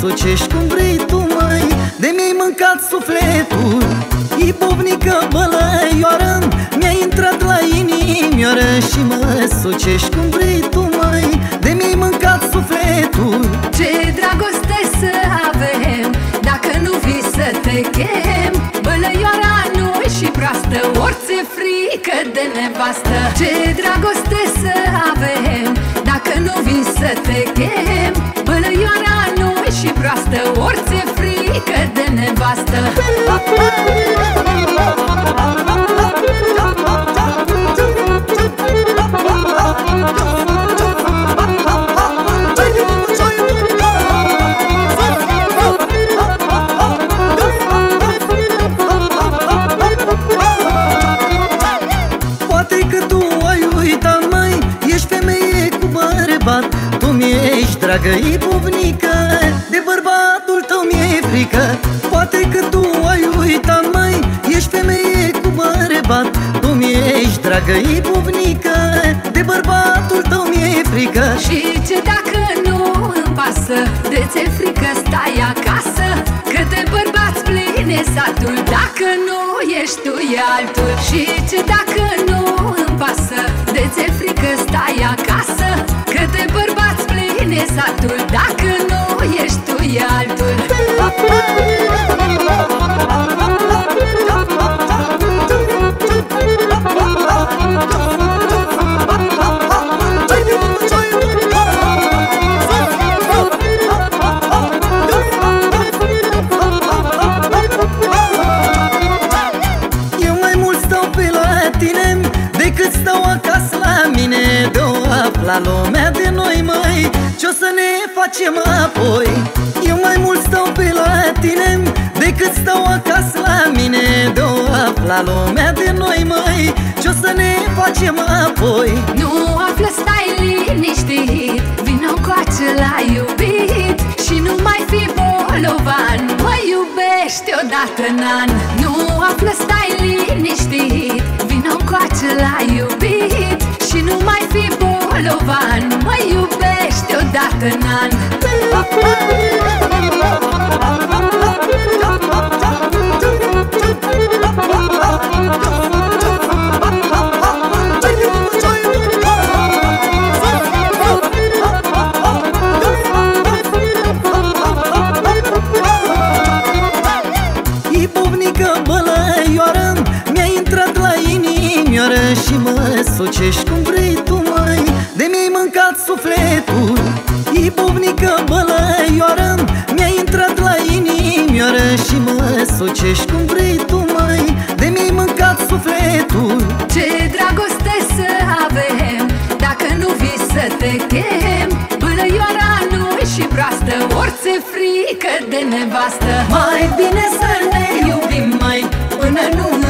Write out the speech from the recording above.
sucești cum vrei tu, măi. De mi-ai mâncat sufletul Ibovnică bălăioară. Mi-ai intrat la inimioară Și mă sucești cum vrei tu, măi. De mi-ai mâncat sufletul. Ce dragoste să avem Dacă nu vii să te chem. Bălăioara nu și proastă Ori ți frică de nevastă. Ce dragoste să avem frică de nevastă dragă ipuvnică De bărbatul tău mi-e frică Poate că tu ai uitat, mai Ești femeie cu bărbat Tu mi-ești dragă ipuvnică De bărbatul tău mi-e frică. Și ce dacă nu îmi pasă De ce frică stai acasă? Că de bărbați pline satul Dacă nu ești tu e altul. Și ce dacă nu îmi pasă De ce frică stai acasă? Că de bărbați pline satul Dacă Decât stau acasă la mine De-o afla lumea de noi, măi. Ce-o să ne facem apoi? Eu mai mult stau pe la tine Decât stau acasă la mine. De-o afla lumea de noi, măi. Ce-o să ne facem apoi? Nu află, stai liniștit Vino coace la iubit. Și nu mai fi bolovan Mă iubești odată în an. Nu află, stai liniștit Vino coace la iubit. Și nu mai fi bolovan Mă iubești odată în an. Și mă sucești cum vrei mâncat sufletul Ibovnică bălăioară Mi-ai intrat la inimioară Și mă sucești cum vrei tu, măi. De mi-ai mâncat sufletul. Ce dragoste să avem Dacă nu vii să te chem. Bălăioara nu și proastă Ori ți frică de nevastă. Mai bine să ne iubim, mai Până nu